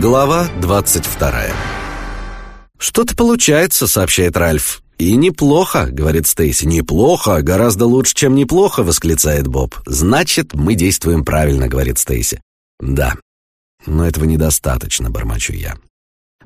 Глава 22 «Что-то получается», — сообщает Ральф. «И неплохо», — говорит Стейси. «Неплохо, гораздо лучше, чем неплохо», — восклицает Боб. «Значит, мы действуем правильно», — говорит Стейси. «Да, но этого недостаточно», — бормочу я.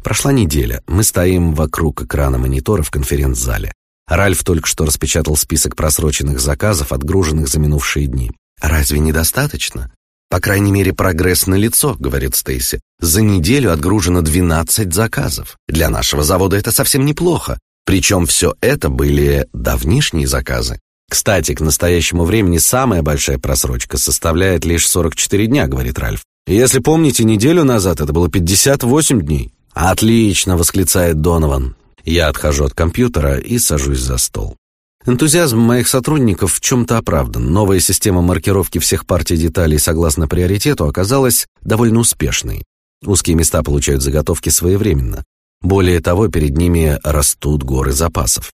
Прошла неделя. Мы стоим вокруг экрана монитора в конференц-зале. Ральф только что распечатал список просроченных заказов, отгруженных за минувшие дни. Разве недостаточно? По крайней мере, прогресс налицо, говорит Стейси. За неделю отгружено 12 заказов. Для нашего завода это совсем неплохо. Причем все это были давнишние заказы. Кстати, к настоящему времени самая большая просрочка составляет лишь 44 дня, говорит Ральф. Если помните, неделю назад это было 58 дней. Отлично, восклицает Донован. Я отхожу от компьютера и сажусь за стол. Энтузиазм моих сотрудников в чем-то оправдан. Новая система маркировки всех партий деталей согласно приоритету оказалась довольно успешной. Узкие места получают заготовки своевременно. Более того, перед ними растут горы запасов.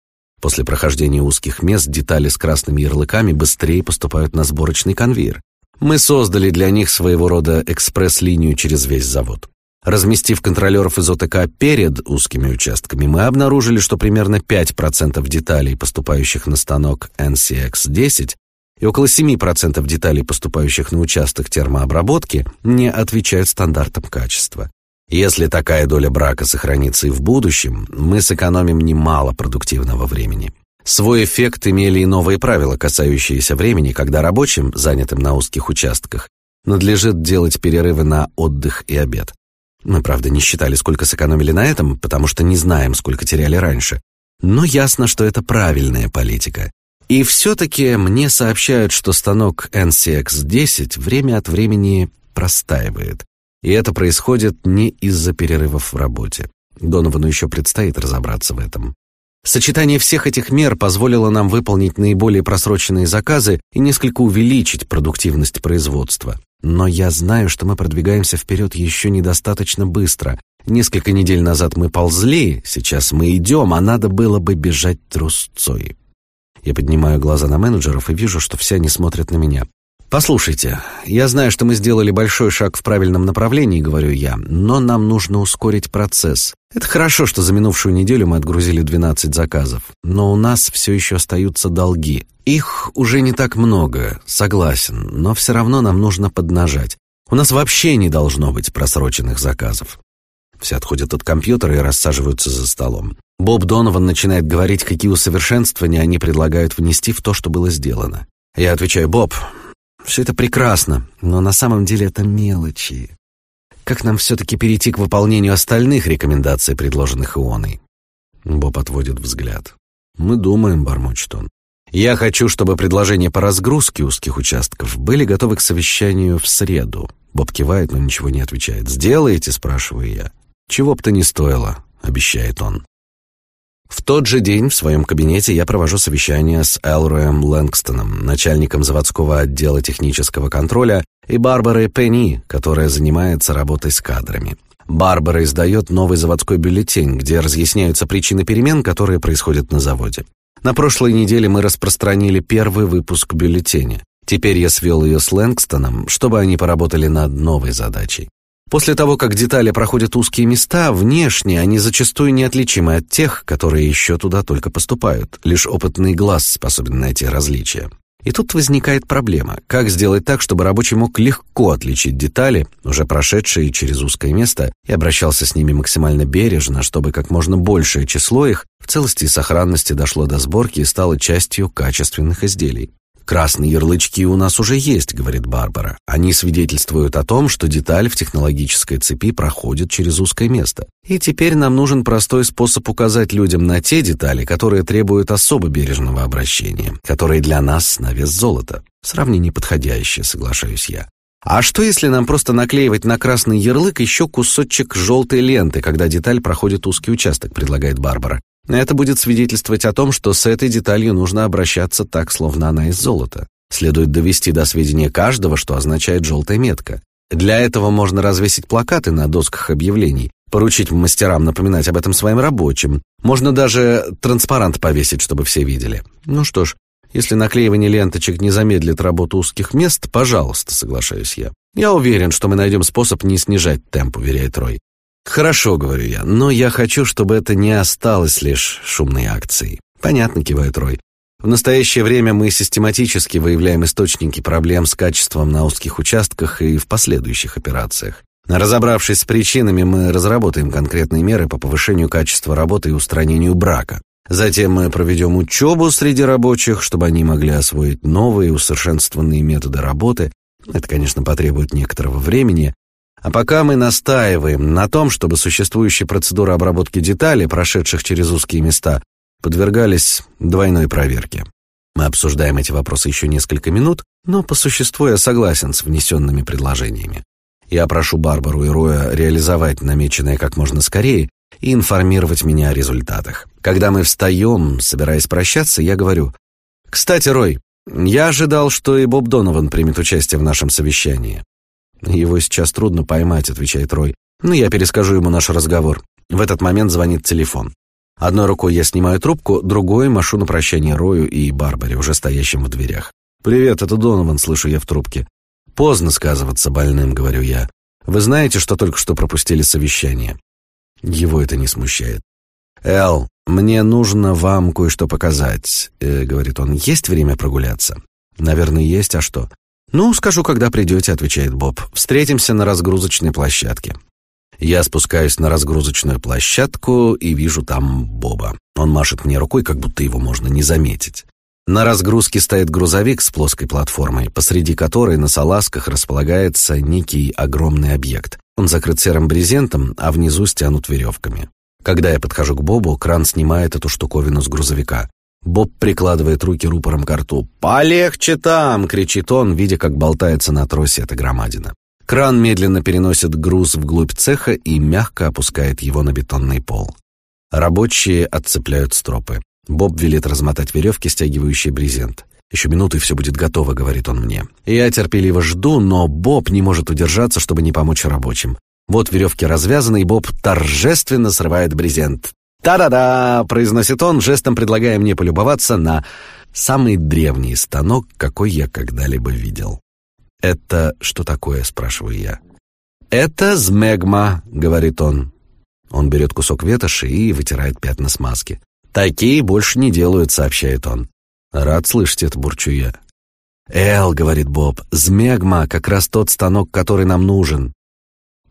После прохождения узких мест детали с красными ярлыками быстрее поступают на сборочный конвейер. Мы создали для них своего рода экспресс-линию через весь завод. Разместив контролеров из ОТК перед узкими участками, мы обнаружили, что примерно 5% деталей, поступающих на станок NCX-10, и около 7% деталей, поступающих на участок термообработки, не отвечают стандартам качества. Если такая доля брака сохранится и в будущем, мы сэкономим немало продуктивного времени. Свой эффект имели и новые правила, касающиеся времени, когда рабочим, занятым на узких участках, надлежит делать перерывы на отдых и обед. Мы, правда, не считали, сколько сэкономили на этом, потому что не знаем, сколько теряли раньше. Но ясно, что это правильная политика. И все-таки мне сообщают, что станок NCX-10 время от времени простаивает. И это происходит не из-за перерывов в работе. Доновану еще предстоит разобраться в этом. Сочетание всех этих мер позволило нам выполнить наиболее просроченные заказы и несколько увеличить продуктивность производства. Но я знаю, что мы продвигаемся вперед еще недостаточно быстро. Несколько недель назад мы ползли, сейчас мы идем, а надо было бы бежать трусцой. Я поднимаю глаза на менеджеров и вижу, что все они смотрят на меня. Послушайте, я знаю, что мы сделали большой шаг в правильном направлении, говорю я, но нам нужно ускорить процесс. Это хорошо, что за минувшую неделю мы отгрузили 12 заказов, но у нас все еще остаются долги. Их уже не так много, согласен, но все равно нам нужно поднажать. У нас вообще не должно быть просроченных заказов. Все отходят от компьютера и рассаживаются за столом. Боб Донован начинает говорить, какие усовершенствования они предлагают внести в то, что было сделано. Я отвечаю, Боб, все это прекрасно, но на самом деле это мелочи. Как нам все-таки перейти к выполнению остальных рекомендаций, предложенных Ионой? Боб отводит взгляд. Мы думаем, бормочет он. Я хочу, чтобы предложения по разгрузке узких участков были готовы к совещанию в среду. Боб кивает, но ничего не отвечает. Сделаете, спрашиваю я. Чего б то ни стоило, обещает он. Тот же день в своем кабинете я провожу совещание с Элроем Лэнгстоном, начальником заводского отдела технического контроля, и Барбарой Пенни, которая занимается работой с кадрами. Барбара издает новый заводской бюллетень, где разъясняются причины перемен, которые происходят на заводе. На прошлой неделе мы распространили первый выпуск бюллетеня. Теперь я свел ее с Лэнгстоном, чтобы они поработали над новой задачей. После того, как детали проходят узкие места, внешне они зачастую неотличимы от тех, которые еще туда только поступают. Лишь опытный глаз способен найти различия. И тут возникает проблема: как сделать так, чтобы рабочий мог легко отличить детали, уже прошедшие через узкое место, и обращался с ними максимально бережно, чтобы как можно большее число их в целости и сохранности дошло до сборки и стало частью качественных изделий. «Красные ярлычки у нас уже есть», — говорит Барбара. «Они свидетельствуют о том, что деталь в технологической цепи проходит через узкое место. И теперь нам нужен простой способ указать людям на те детали, которые требуют особо бережного обращения, которые для нас на вес золота. Сравнение подходящее, соглашаюсь я. А что если нам просто наклеивать на красный ярлык еще кусочек желтой ленты, когда деталь проходит узкий участок, предлагает Барбара. Это будет свидетельствовать о том, что с этой деталью нужно обращаться так, словно она из золота. Следует довести до сведения каждого, что означает желтая метка. Для этого можно развесить плакаты на досках объявлений, поручить мастерам напоминать об этом своим рабочим. Можно даже транспарант повесить, чтобы все видели. Ну что ж, Если наклеивание ленточек не замедлит работу узких мест, пожалуйста, соглашаюсь я. Я уверен, что мы найдем способ не снижать темп, уверяет Рой. Хорошо, говорю я, но я хочу, чтобы это не осталось лишь шумной акцией. Понятно, кивает Рой. В настоящее время мы систематически выявляем источники проблем с качеством на узких участках и в последующих операциях. Разобравшись с причинами, мы разработаем конкретные меры по повышению качества работы и устранению брака. Затем мы проведем учебу среди рабочих, чтобы они могли освоить новые усовершенствованные методы работы. Это, конечно, потребует некоторого времени. А пока мы настаиваем на том, чтобы существующие процедуры обработки деталей, прошедших через узкие места, подвергались двойной проверке. Мы обсуждаем эти вопросы еще несколько минут, но по существу я согласен с внесенными предложениями. Я прошу Барбару и Роя реализовать намеченное как можно скорее и информировать меня о результатах. Когда мы встаем, собираясь прощаться, я говорю: "Кстати, Рой, я ожидал, что и Боб Донован примет участие в нашем совещании". Его сейчас трудно поймать, отвечает Рой. Но я перескажу ему наш разговор. В этот момент звонит телефон. Одной рукой я снимаю трубку, другой машу на прощание Рою и Барбаре, уже стоящим в дверях. Привет, это Донован, слышу я в трубке. Поздно сказываться больным, говорю я. Вы знаете, что только что пропустили совещание? Его это не смущает. Эл, мне нужно вам кое-что показать, э, говорит он. Есть время прогуляться? Наверное, есть. А что? Ну, скажу, когда придете, отвечает Боб. Встретимся на разгрузочной площадке. Я спускаюсь на разгрузочную площадку и вижу там Боба. Он машет мне рукой, как будто его можно не заметить. На разгрузке стоит грузовик с плоской платформой, посреди которой на салазках располагается некий огромный объект. Он закрыт серым брезентом, а внизу стянут веревками. Когда я подхожу к Бобу, кран снимает эту штуковину с грузовика. Боб прикладывает руки рупором к рту. «Полегче там!» — кричит он, видя, как болтается на тросе эта громадина. Кран медленно переносит груз вглубь цеха и мягко опускает его на бетонный пол. Рабочие отцепляют стропы. Боб велит размотать веревки, стягивающие брезент. Еще минуты и все будет готово, говорит он мне. Я терпеливо жду, но Боб не может удержаться, чтобы не помочь рабочим. Вот веревки развязаны, и Боб торжественно срывает брезент. «Та-да-да!» — произносит он, жестом предлагая мне полюбоваться на самый древний станок, какой я когда-либо видел. «Это что такое?» — спрашиваю я. «Это змегма», — говорит он. Он берет кусок ветоши и вытирает пятна смазки. «Такие больше не делают», — сообщает он. «Рад слышать это, бурчу я». «Эл», — говорит Боб, — «змегма как раз тот станок, который нам нужен».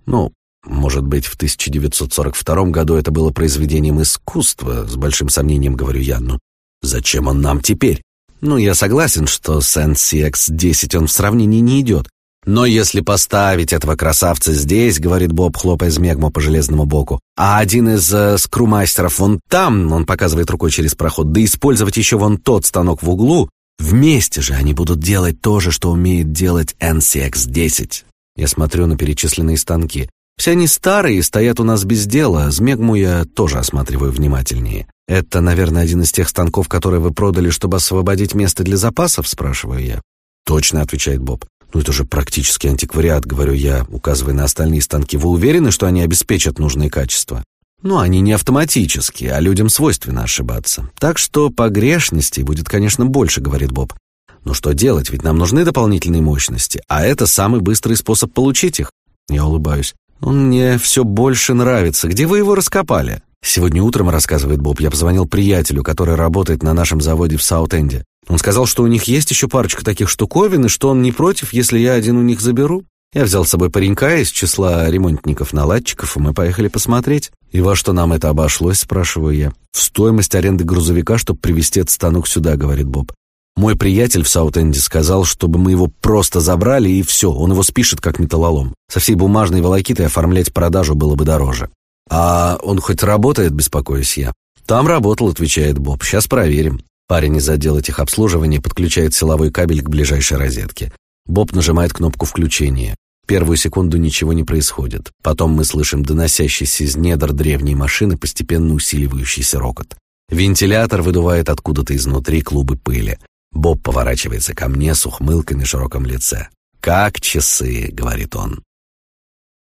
Ну, может быть, в 1942 году это было произведением искусства, с большим сомнением говорю я, но зачем он нам теперь? Ну, я согласен, что с NCX-10 он в сравнении не идет. Но если поставить этого красавца здесь, говорит Боб, хлопая змегму по железному боку, а один из э, скрумастеров вон там, он показывает рукой через проход, да использовать еще вон тот станок в углу, вместе же они будут делать то же, что умеет делать NCX-10. Я смотрю на перечисленные станки. Все они старые стоят у нас без дела. Змегму я тоже осматриваю внимательнее. Это, наверное, один из тех станков, которые вы продали, чтобы освободить место для запасов, спрашиваю я. Точно, отвечает Боб. Ну это же практически антиквариат, говорю я, указывая на остальные станки. Вы уверены, что они обеспечат нужные качества? Ну, они не автоматические, а людям свойственно ошибаться. Так что погрешностей будет, конечно, больше, говорит Боб. Но что делать? Ведь нам нужны дополнительные мощности, а это самый быстрый способ получить их. Я улыбаюсь. Он мне все больше нравится. Где вы его раскопали? Сегодня утром, рассказывает Боб, я позвонил приятелю, который работает на нашем заводе в Саут-Энде. Он сказал, что у них есть еще парочка таких штуковин, и что он не против, если я один у них заберу. Я взял с собой паренька из числа ремонтников-наладчиков, и мы поехали посмотреть. И во что нам это обошлось, спрашиваю я. В стоимость аренды грузовика, чтобы привезти этот станок сюда, говорит Боб. Мой приятель в Саут-Энде сказал, чтобы мы его просто забрали, и все, он его спишет как металлолом. Со всей бумажной волокитой оформлять продажу было бы дороже. А он хоть работает, беспокоюсь я. Там работал, отвечает Боб. Сейчас проверим. Парень из отдела техобслуживания подключает силовой кабель к ближайшей розетке. Боб нажимает кнопку включения. Первую секунду ничего не происходит. Потом мы слышим доносящийся из недр древней машины постепенно усиливающийся рокот. Вентилятор выдувает откуда-то изнутри клубы пыли. Боб поворачивается ко мне с ухмылкой на широком лице. «Как часы», — говорит он.